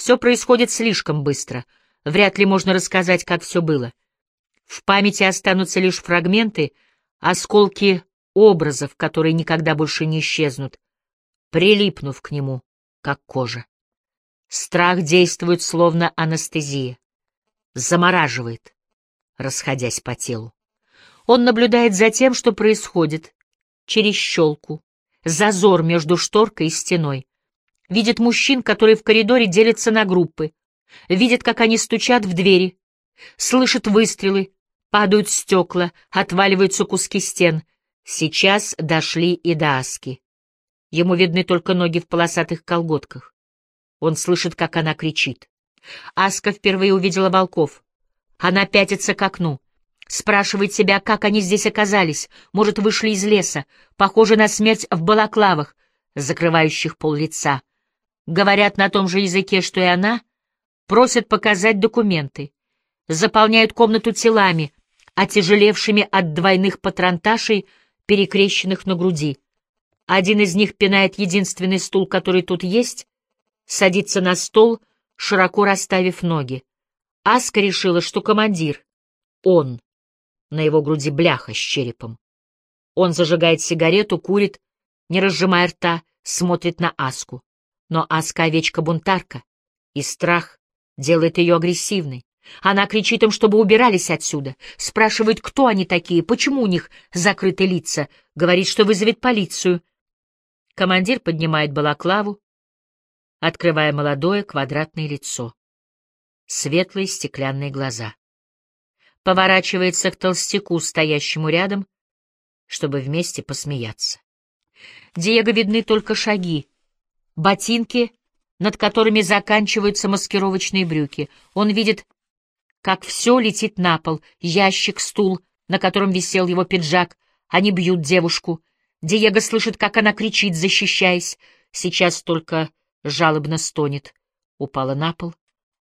Все происходит слишком быстро. Вряд ли можно рассказать, как все было. В памяти останутся лишь фрагменты, осколки образов, которые никогда больше не исчезнут, прилипнув к нему, как кожа. Страх действует словно анестезия, замораживает, расходясь по телу. Он наблюдает за тем, что происходит, через щелку, зазор между шторкой и стеной. Видит мужчин, которые в коридоре делятся на группы. Видит, как они стучат в двери. Слышит выстрелы, падают стекла, отваливаются куски стен. Сейчас дошли и до Аски. Ему видны только ноги в полосатых колготках. Он слышит, как она кричит. Аска впервые увидела волков. Она пятится к окну. Спрашивает себя, как они здесь оказались. Может, вышли из леса, похожи на смерть в балаклавах, закрывающих пол лица. Говорят на том же языке, что и она. Просят показать документы. Заполняют комнату телами, отяжелевшими от двойных патронташей, перекрещенных на груди. Один из них пинает единственный стул, который тут есть, садится на стол, широко расставив ноги. Аска решила, что командир — он. На его груди бляха с черепом. Он зажигает сигарету, курит, не разжимая рта, смотрит на Аску. Но Аска — овечка-бунтарка, и страх делает ее агрессивной. Она кричит им, чтобы убирались отсюда, спрашивает, кто они такие, почему у них закрыты лица, говорит, что вызовет полицию. Командир поднимает балаклаву, открывая молодое квадратное лицо. Светлые стеклянные глаза поворачивается к толстяку, стоящему рядом, чтобы вместе посмеяться. Диего видны только шаги, ботинки, над которыми заканчиваются маскировочные брюки. Он видит, как все летит на пол, ящик, стул, на котором висел его пиджак. Они бьют девушку. Диего слышит, как она кричит, защищаясь. Сейчас только жалобно стонет. Упала на пол.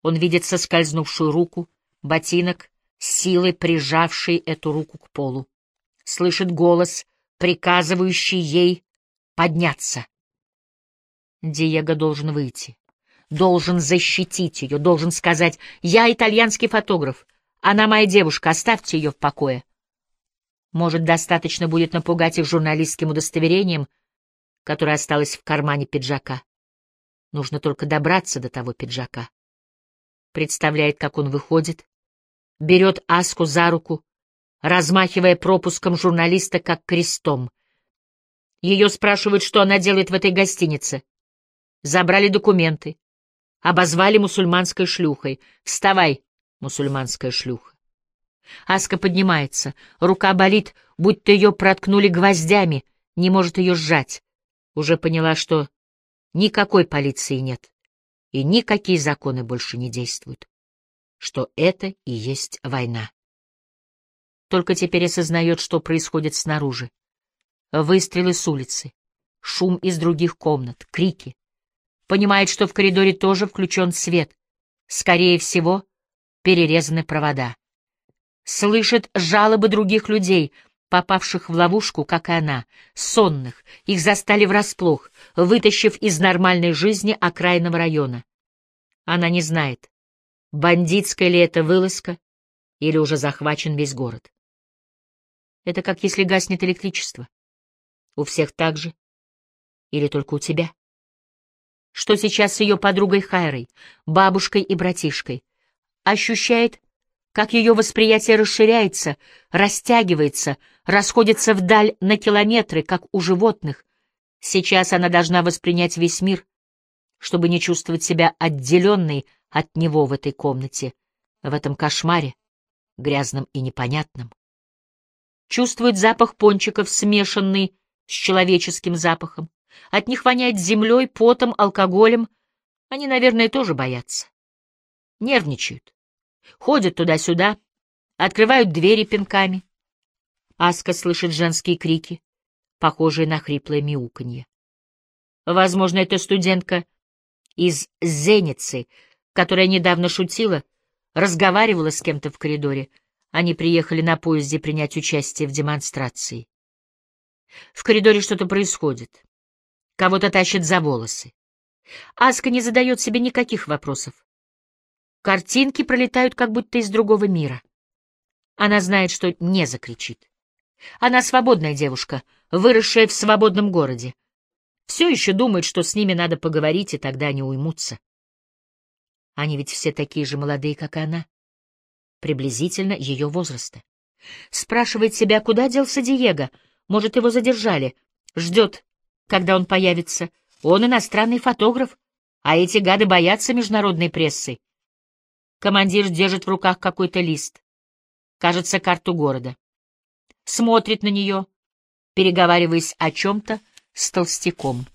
Он видит соскользнувшую руку, ботинок, силой прижавший эту руку к полу. Слышит голос, приказывающий ей подняться. Диего должен выйти, должен защитить ее, должен сказать «Я итальянский фотограф, она моя девушка, оставьте ее в покое». Может, достаточно будет напугать их журналистским удостоверением, которое осталось в кармане пиджака. Нужно только добраться до того пиджака. Представляет, как он выходит, берет Аску за руку, размахивая пропуском журналиста как крестом. Ее спрашивают, что она делает в этой гостинице. Забрали документы. Обозвали мусульманской шлюхой. «Вставай, мусульманская шлюха». Аска поднимается. Рука болит, будто ее проткнули гвоздями. Не может ее сжать. Уже поняла, что никакой полиции нет. И никакие законы больше не действуют что это и есть война. Только теперь осознает, что происходит снаружи. Выстрелы с улицы, шум из других комнат, крики. Понимает, что в коридоре тоже включен свет. Скорее всего, перерезаны провода. Слышит жалобы других людей, попавших в ловушку, как и она, сонных, их застали врасплох, вытащив из нормальной жизни окраинного района. Она не знает, Бандитская ли это вылазка, или уже захвачен весь город? Это как если гаснет электричество. У всех так же? Или только у тебя? Что сейчас с ее подругой Хайрой, бабушкой и братишкой? Ощущает, как ее восприятие расширяется, растягивается, расходится вдаль на километры, как у животных. Сейчас она должна воспринять весь мир, чтобы не чувствовать себя отделенной от него в этой комнате, в этом кошмаре, грязном и непонятном. Чувствует запах пончиков, смешанный с человеческим запахом. От них воняет землей, потом, алкоголем. Они, наверное, тоже боятся. Нервничают. Ходят туда-сюда, открывают двери пинками. Аска слышит женские крики, похожие на хриплое мяуканье. Возможно, это студентка из Зеницы, которая недавно шутила, разговаривала с кем-то в коридоре. Они приехали на поезде принять участие в демонстрации. В коридоре что-то происходит. Кого-то тащат за волосы. Аска не задает себе никаких вопросов. Картинки пролетают как будто из другого мира. Она знает, что не закричит. Она свободная девушка, выросшая в свободном городе. Все еще думает, что с ними надо поговорить, и тогда они уймутся. Они ведь все такие же молодые, как и она. Приблизительно ее возраста. Спрашивает себя, куда делся Диего. Может, его задержали. Ждет, когда он появится. Он иностранный фотограф, а эти гады боятся международной прессы. Командир держит в руках какой-то лист. Кажется, карту города. Смотрит на нее, переговариваясь о чем-то с толстяком.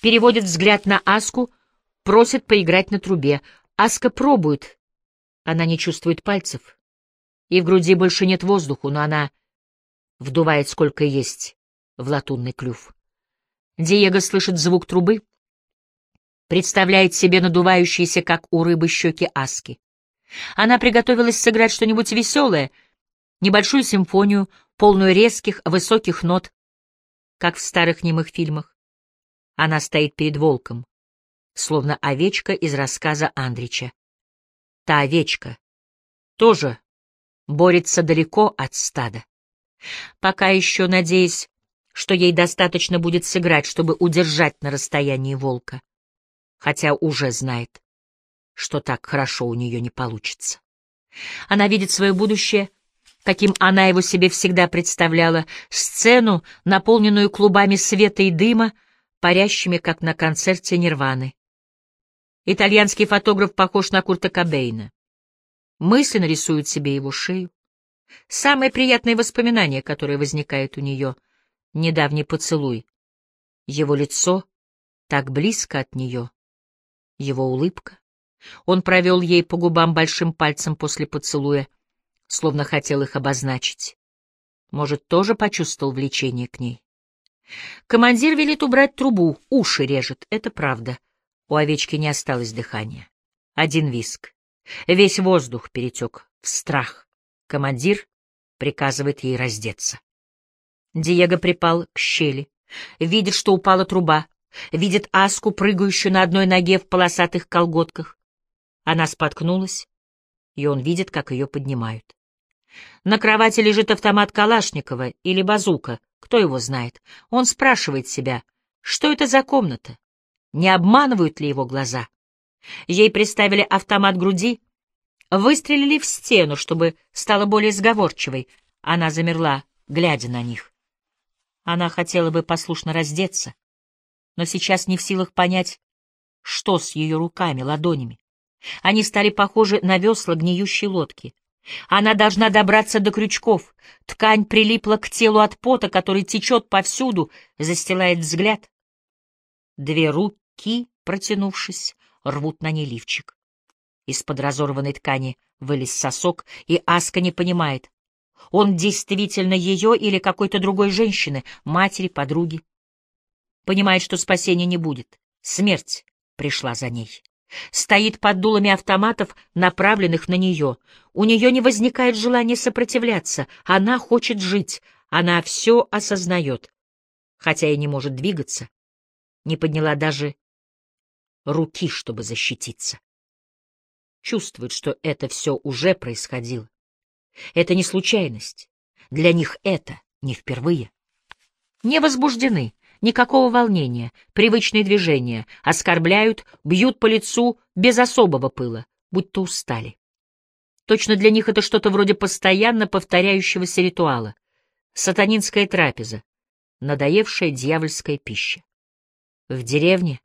Переводит взгляд на Аску, просит поиграть на трубе. Аска пробует. Она не чувствует пальцев. И в груди больше нет воздуха, но она вдувает сколько есть в латунный клюв. Диего слышит звук трубы, представляет себе надувающиеся, как у рыбы, щеки Аски. Она приготовилась сыграть что-нибудь веселое, небольшую симфонию, полную резких, высоких нот, как в старых немых фильмах. Она стоит перед волком, словно овечка из рассказа Андрича. Та овечка тоже борется далеко от стада. Пока еще надеясь, что ей достаточно будет сыграть, чтобы удержать на расстоянии волка хотя уже знает, что так хорошо у нее не получится. Она видит свое будущее, каким она его себе всегда представляла, сцену, наполненную клубами света и дыма, парящими, как на концерте Нирваны. Итальянский фотограф похож на Курта Кобейна. Мысленно рисует себе его шею. Самые приятные воспоминания, которые возникают у нее — недавний поцелуй. Его лицо так близко от нее — его улыбка. Он провел ей по губам большим пальцем после поцелуя, словно хотел их обозначить. Может, тоже почувствовал влечение к ней. Командир велит убрать трубу, уши режет, это правда. У овечки не осталось дыхания. Один виск. Весь воздух перетек в страх. Командир приказывает ей раздеться. Диего припал к щели, видит, что упала труба, видит Аску, прыгающую на одной ноге в полосатых колготках. Она споткнулась, и он видит, как ее поднимают. На кровати лежит автомат Калашникова или базука, кто его знает. Он спрашивает себя, что это за комната, не обманывают ли его глаза. Ей приставили автомат груди, выстрелили в стену, чтобы стала более сговорчивой. Она замерла, глядя на них. Она хотела бы послушно раздеться, но сейчас не в силах понять, что с ее руками, ладонями. Они стали похожи на весла гниющей лодки. Она должна добраться до крючков. Ткань прилипла к телу от пота, который течет повсюду, застилает взгляд. Две руки, протянувшись, рвут на ней лифчик. Из-под разорванной ткани вылез сосок, и Аска не понимает, он действительно ее или какой-то другой женщины, матери, подруги. Понимает, что спасения не будет. Смерть пришла за ней. Стоит под дулами автоматов, направленных на нее. У нее не возникает желания сопротивляться. Она хочет жить. Она все осознает. Хотя и не может двигаться. Не подняла даже руки, чтобы защититься. Чувствует, что это все уже происходило. Это не случайность. Для них это не впервые. Не возбуждены, Никакого волнения, привычные движения, оскорбляют, бьют по лицу без особого пыла, будто устали. Точно для них это что-то вроде постоянно повторяющегося ритуала. Сатанинская трапеза, надоевшая дьявольская пища. В деревне,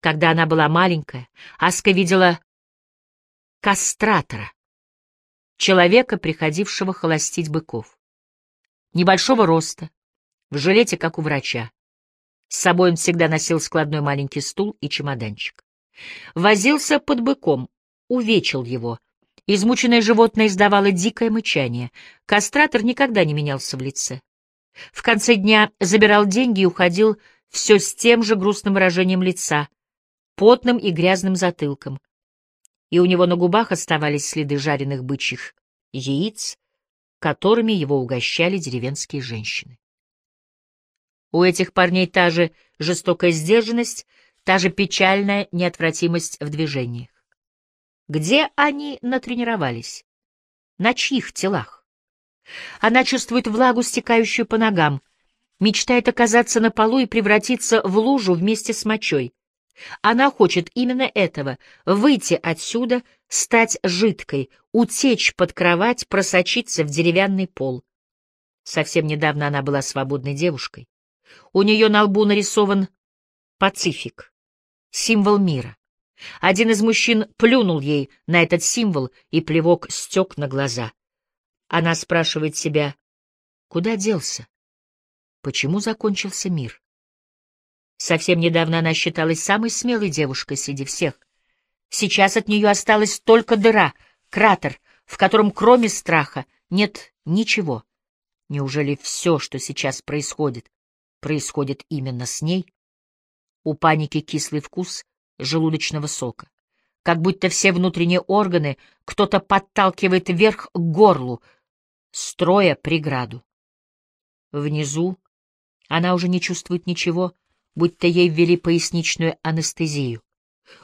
когда она была маленькая, Аска видела кастратора, человека, приходившего холостить быков. Небольшого роста, в жилете, как у врача. С собой он всегда носил складной маленький стул и чемоданчик. Возился под быком, увечил его. Измученное животное издавало дикое мычание. Кастратор никогда не менялся в лице. В конце дня забирал деньги и уходил все с тем же грустным выражением лица, потным и грязным затылком. И у него на губах оставались следы жареных бычьих яиц, которыми его угощали деревенские женщины. У этих парней та же жестокая сдержанность, та же печальная неотвратимость в движениях. Где они натренировались? На чьих телах? Она чувствует влагу, стекающую по ногам, мечтает оказаться на полу и превратиться в лужу вместе с мочой. Она хочет именно этого — выйти отсюда, стать жидкой, утечь под кровать, просочиться в деревянный пол. Совсем недавно она была свободной девушкой. У нее на лбу нарисован Пацифик, символ мира. Один из мужчин плюнул ей на этот символ, и плевок стек на глаза. Она спрашивает себя, куда делся? Почему закончился мир? Совсем недавно она считалась самой смелой девушкой среди всех. Сейчас от нее осталась только дыра, кратер, в котором кроме страха нет ничего. Неужели все, что сейчас происходит, происходит именно с ней? У паники кислый вкус желудочного сока. Как будто все внутренние органы кто-то подталкивает вверх к горлу, строя преграду. Внизу она уже не чувствует ничего, будто ей ввели поясничную анестезию.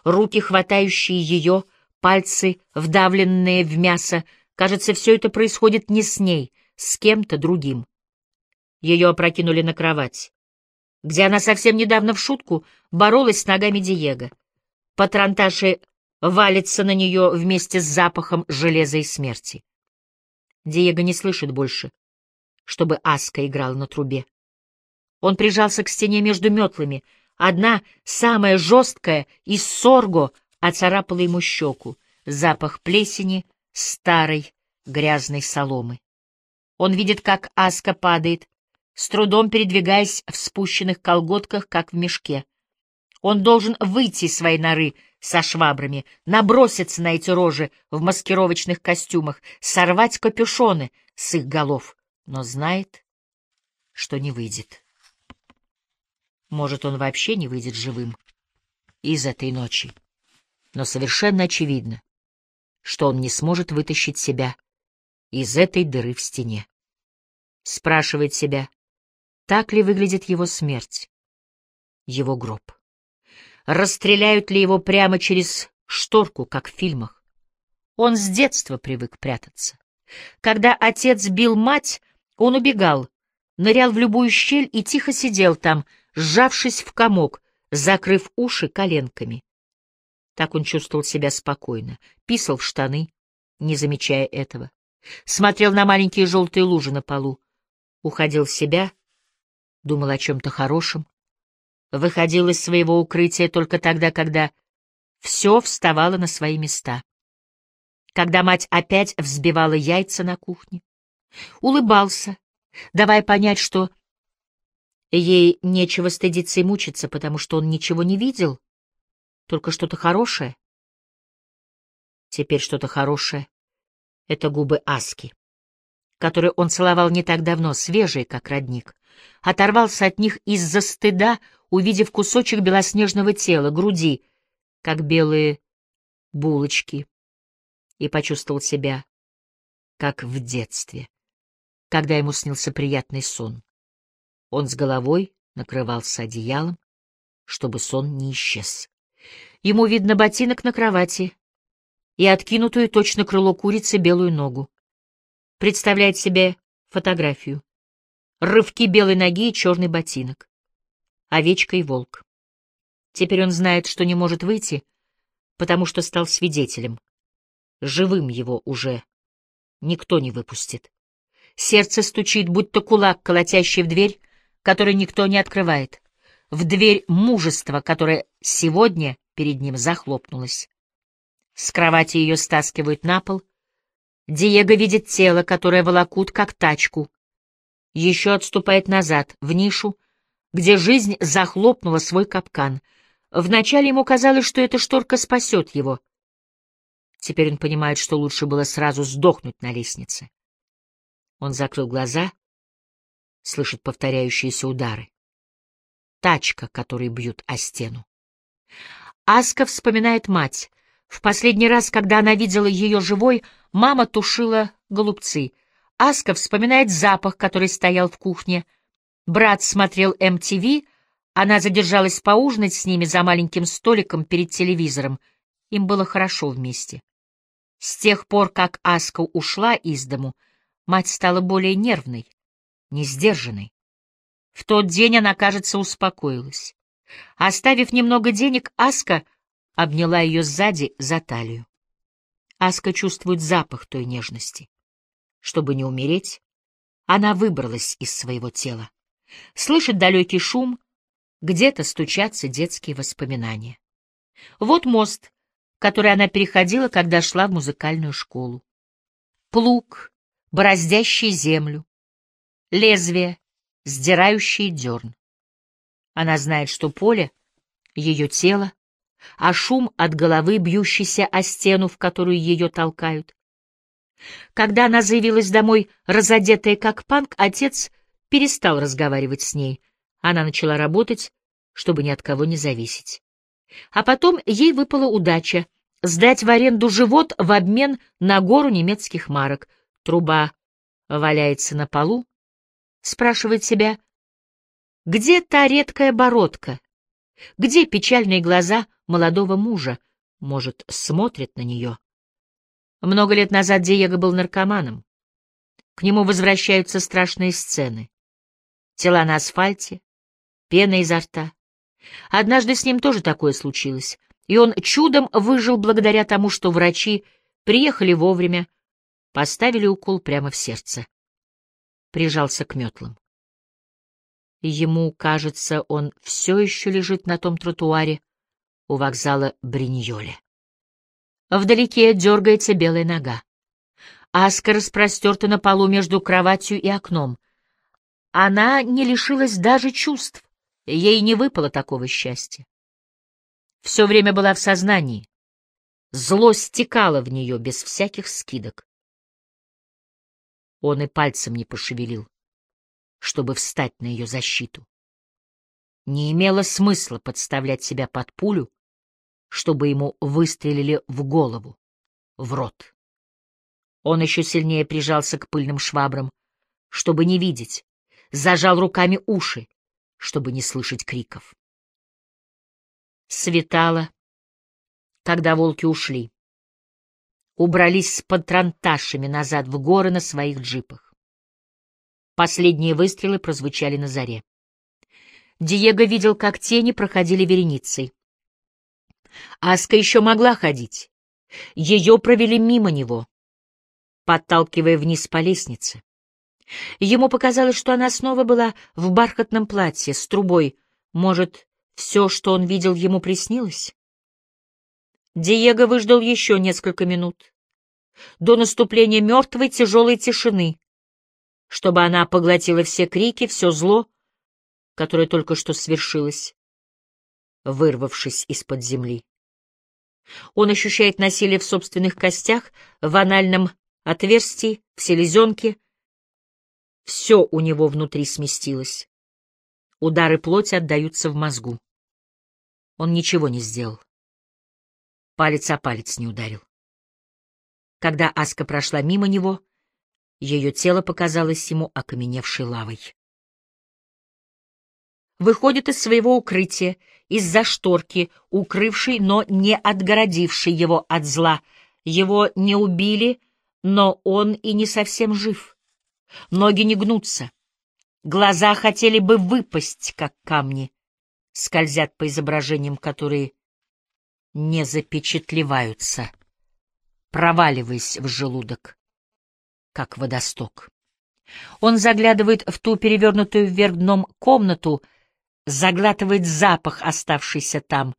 Руки, хватающие ее, пальцы, вдавленные в мясо, кажется, все это происходит не с ней, с кем-то другим. Ее опрокинули на кровать, где она совсем недавно в шутку боролась с ногами Диего. Патронташи валится на нее вместе с запахом железа и смерти. Диего не слышит больше, чтобы Аска играла на трубе. Он прижался к стене между метлами. Одна, самая жесткая, из сорго, оцарапала ему щеку. Запах плесени, старой, грязной соломы. Он видит, как Аска падает, с трудом передвигаясь в спущенных колготках, как в мешке. Он должен выйти из своей норы со швабрами, наброситься на эти рожи в маскировочных костюмах, сорвать капюшоны с их голов, но знает, что не выйдет. Может, он вообще не выйдет живым из этой ночи. Но совершенно очевидно, что он не сможет вытащить себя из этой дыры в стене. Спрашивает себя, так ли выглядит его смерть, его гроб. Расстреляют ли его прямо через шторку, как в фильмах? Он с детства привык прятаться. Когда отец бил мать, он убегал, нырял в любую щель и тихо сидел там, сжавшись в комок, закрыв уши коленками. Так он чувствовал себя спокойно, писал в штаны, не замечая этого, смотрел на маленькие желтые лужи на полу, уходил в себя, думал о чем-то хорошем, выходил из своего укрытия только тогда, когда все вставало на свои места. Когда мать опять взбивала яйца на кухне, улыбался, давая понять, что Ей нечего стыдиться и мучиться, потому что он ничего не видел, только что-то хорошее. Теперь что-то хорошее — это губы Аски, которые он целовал не так давно, свежие, как родник. Оторвался от них из-за стыда, увидев кусочек белоснежного тела, груди, как белые булочки, и почувствовал себя, как в детстве, когда ему снился приятный сон. Он с головой накрывался одеялом, чтобы сон не исчез. Ему видно ботинок на кровати и откинутую точно крыло курицы белую ногу. Представляет себе фотографию. Рывки белой ноги и черный ботинок. Овечка и волк. Теперь он знает, что не может выйти, потому что стал свидетелем. Живым его уже никто не выпустит. Сердце стучит, будто кулак, колотящий в дверь, который никто не открывает, в дверь мужества, которая сегодня перед ним захлопнулась. С кровати ее стаскивают на пол. Диего видит тело, которое волокут, как тачку. Еще отступает назад, в нишу, где жизнь захлопнула свой капкан. Вначале ему казалось, что эта шторка спасет его. Теперь он понимает, что лучше было сразу сдохнуть на лестнице. Он закрыл глаза — слышит повторяющиеся удары. Тачка, которой бьют о стену. Аска вспоминает мать. В последний раз, когда она видела ее живой, мама тушила голубцы. Аска вспоминает запах, который стоял в кухне. Брат смотрел MTV, Она задержалась поужинать с ними за маленьким столиком перед телевизором. Им было хорошо вместе. С тех пор, как Аска ушла из дому, мать стала более нервной, несдержанной. В тот день она, кажется, успокоилась. Оставив немного денег, Аска обняла ее сзади за талию. Аска чувствует запах той нежности. Чтобы не умереть, она выбралась из своего тела. Слышит далекий шум, где-то стучатся детские воспоминания. Вот мост, который она переходила, когда шла в музыкальную школу. Плуг, бороздящий землю, лезвие, сдирающее дерн. Она знает, что поле — ее тело, а шум от головы, бьющийся о стену, в которую ее толкают. Когда она заявилась домой, разодетая как панк, отец перестал разговаривать с ней. Она начала работать, чтобы ни от кого не зависеть. А потом ей выпала удача — сдать в аренду живот в обмен на гору немецких марок. Труба валяется на полу, спрашивает себя, где та редкая бородка, где печальные глаза молодого мужа, может, смотрит на нее. Много лет назад Диего был наркоманом. К нему возвращаются страшные сцены. Тела на асфальте, пена изо рта. Однажды с ним тоже такое случилось, и он чудом выжил благодаря тому, что врачи приехали вовремя, поставили укол прямо в сердце. Прижался к метлам. Ему кажется, он все еще лежит на том тротуаре у вокзала Бриньоле. Вдалеке дергается белая нога. Аска распростерта на полу между кроватью и окном. Она не лишилась даже чувств, ей не выпало такого счастья. Все время была в сознании. Зло стекало в нее без всяких скидок. Он и пальцем не пошевелил чтобы встать на ее защиту. Не имело смысла подставлять себя под пулю, чтобы ему выстрелили в голову, в рот. Он еще сильнее прижался к пыльным швабрам, чтобы не видеть, зажал руками уши, чтобы не слышать криков. Светало, когда волки ушли. Убрались с патронташами назад в горы на своих джипах. Последние выстрелы прозвучали на заре. Диего видел, как тени проходили вереницей. Аска еще могла ходить. Ее провели мимо него, подталкивая вниз по лестнице. Ему показалось, что она снова была в бархатном платье с трубой. Может, все, что он видел, ему приснилось? Диего выждал еще несколько минут. До наступления мертвой тяжелой тишины, чтобы она поглотила все крики, все зло, которое только что свершилось, вырвавшись из-под земли. Он ощущает насилие в собственных костях, в анальном отверстии, в селезенке. Все у него внутри сместилось. Удары плоти отдаются в мозгу. Он ничего не сделал. Палец о палец не ударил. Когда Аска прошла мимо него, ее тело показалось ему окаменевшей лавой. Выходит из своего укрытия, из-за шторки, укрывшей, но не отгородившей его от зла. Его не убили, но он и не совсем жив. Ноги не гнутся. Глаза хотели бы выпасть, как камни, скользят по изображениям, которые не запечатлеваются, проваливаясь в желудок как водосток. Он заглядывает в ту перевернутую вверх дном комнату, заглатывает запах, оставшийся там.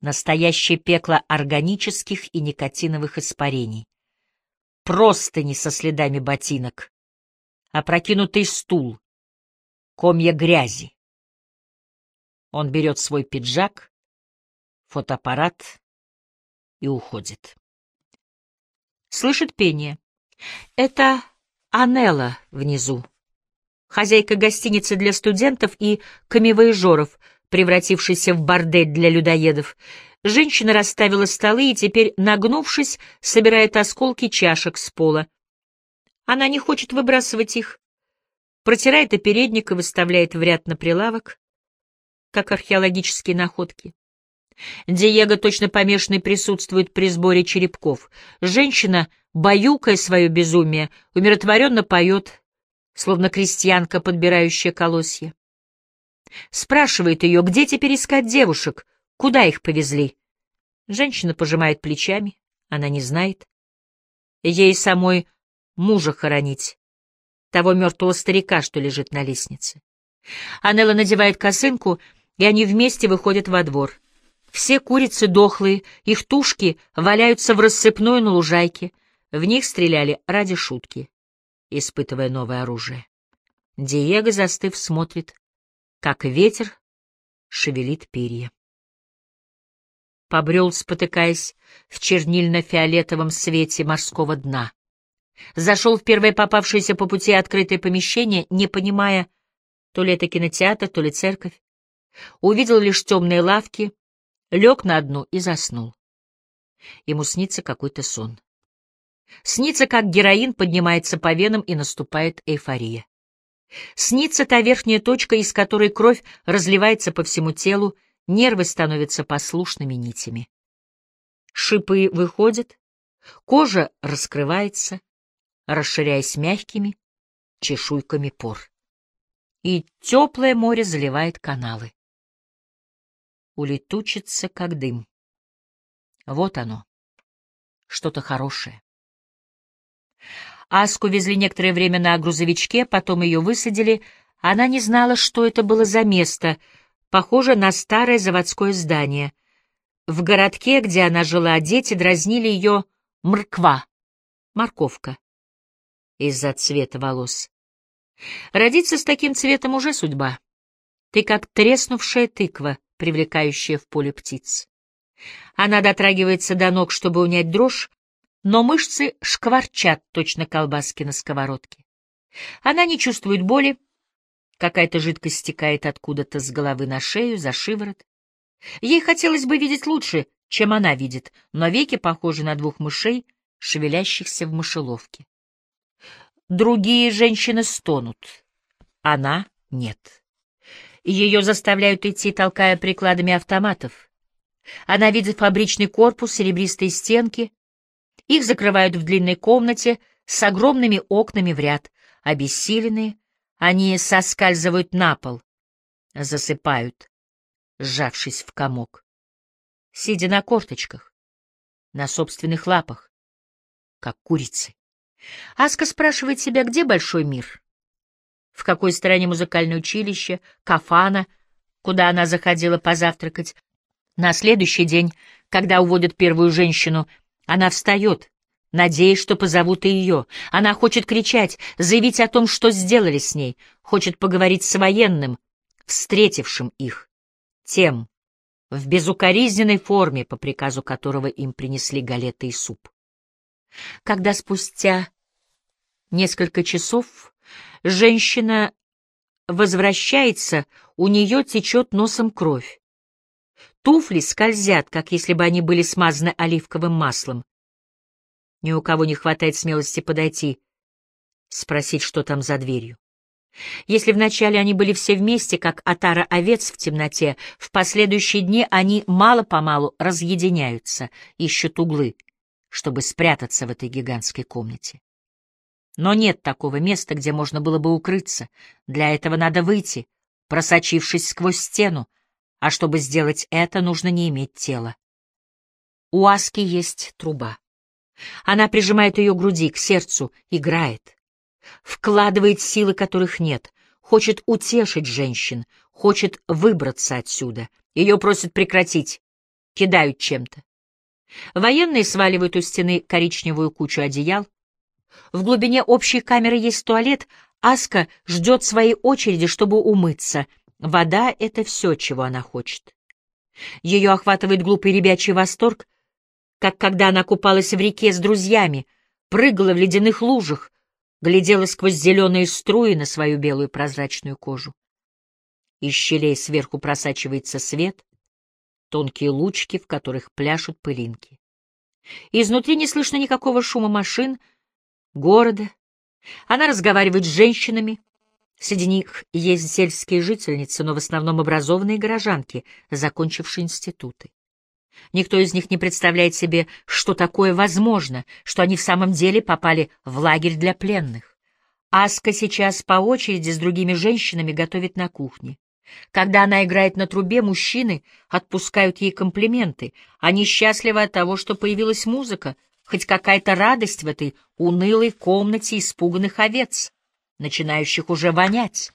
Настоящее пекло органических и никотиновых испарений. Просто не со следами ботинок. Опрокинутый стул. Комья грязи. Он берет свой пиджак, фотоаппарат и уходит. Слышит пение. Это Анелла внизу, хозяйка гостиницы для студентов и камевоежоров, превратившейся в бордель для людоедов. Женщина расставила столы и теперь, нагнувшись, собирает осколки чашек с пола. Она не хочет выбрасывать их. Протирает опередник и выставляет в ряд на прилавок. как археологические находки. Диего, точно помешанный, присутствует при сборе черепков. Женщина, баюкая свое безумие, умиротворенно поет, словно крестьянка, подбирающая колосья. Спрашивает ее, где теперь искать девушек, куда их повезли. Женщина пожимает плечами, она не знает. Ей самой мужа хоронить, того мертвого старика, что лежит на лестнице. Анелла надевает косынку, и они вместе выходят во двор. Все курицы дохлые, их тушки валяются в рассыпную на лужайке. В них стреляли ради шутки, испытывая новое оружие. Диего, застыв, смотрит, как ветер шевелит перья. Побрел, спотыкаясь в чернильно-фиолетовом свете морского дна. Зашел в первое попавшееся по пути открытое помещение, не понимая, то ли это кинотеатр, то ли церковь. Увидел лишь темные лавки, лег на одну и заснул. Ему снится какой-то сон. Снится, как героин поднимается по венам и наступает эйфория. Снится та верхняя точка, из которой кровь разливается по всему телу, нервы становятся послушными нитями. Шипы выходят, кожа раскрывается, расширяясь мягкими чешуйками пор. И теплое море заливает каналы. Улетучится, как дым. Вот оно, что-то хорошее. Аску везли некоторое время на грузовичке, потом ее высадили. Она не знала, что это было за место, похоже на старое заводское здание. В городке, где она жила, дети дразнили ее мрква, морковка из-за цвета волос. Родиться с таким цветом уже судьба. Ты как треснувшая тыква, привлекающая в поле птиц. Она дотрагивается до ног, чтобы унять дрожь, но мышцы шкварчат, точно колбаски на сковородке. Она не чувствует боли, какая-то жидкость стекает откуда-то с головы на шею, за шиворот. Ей хотелось бы видеть лучше, чем она видит, но веки похожи на двух мышей, шевелящихся в мышеловке. Другие женщины стонут. Она — нет. Ее заставляют идти, толкая прикладами автоматов. Она видит фабричный корпус, серебристые стенки. Их закрывают в длинной комнате с огромными окнами в ряд. Обессиленные, они соскальзывают на пол, засыпают, сжавшись в комок. Сидя на корточках, на собственных лапах, как курицы. Аска спрашивает себя, где большой мир? В какой стороне музыкальное училище, кафана, куда она заходила позавтракать? На следующий день, когда уводят первую женщину, она встает, надеясь, что позовут и ее. Она хочет кричать, заявить о том, что сделали с ней, хочет поговорить с военным, встретившим их, тем, в безукоризненной форме, по приказу которого им принесли галеты и суп. Когда спустя несколько часов женщина возвращается, у нее течет носом кровь. Туфли скользят, как если бы они были смазаны оливковым маслом. Ни у кого не хватает смелости подойти, спросить, что там за дверью. Если вначале они были все вместе, как отара овец в темноте, в последующие дни они мало-помалу разъединяются, ищут углы, чтобы спрятаться в этой гигантской комнате. Но нет такого места, где можно было бы укрыться. Для этого надо выйти, просочившись сквозь стену, а чтобы сделать это, нужно не иметь тела. У Аски есть труба. Она прижимает ее груди, к сердцу, играет. Вкладывает силы, которых нет. Хочет утешить женщин, хочет выбраться отсюда. Ее просят прекратить. Кидают чем-то. Военные сваливают у стены коричневую кучу одеял, в глубине общей камеры есть туалет. Аска ждет своей очереди, чтобы умыться. Вода — это все, чего она хочет. Ее охватывает глупый ребячий восторг, как когда она купалась в реке с друзьями, прыгала в ледяных лужах, глядела сквозь зеленые струи на свою белую прозрачную кожу. Из щелей сверху просачивается свет, тонкие лучки, в которых пляшут пылинки. Изнутри не слышно никакого шума машин — города. Она разговаривает с женщинами, Среди них есть сельские жительницы, но в основном образованные горожанки, закончившие институты. Никто из них не представляет себе, что такое возможно, что они в самом деле попали в лагерь для пленных. Аска сейчас по очереди с другими женщинами готовит на кухне. Когда она играет на трубе, мужчины отпускают ей комплименты. Они счастливы от того, что появилась музыка, хоть какая-то радость в этой унылой комнате испуганных овец, начинающих уже вонять.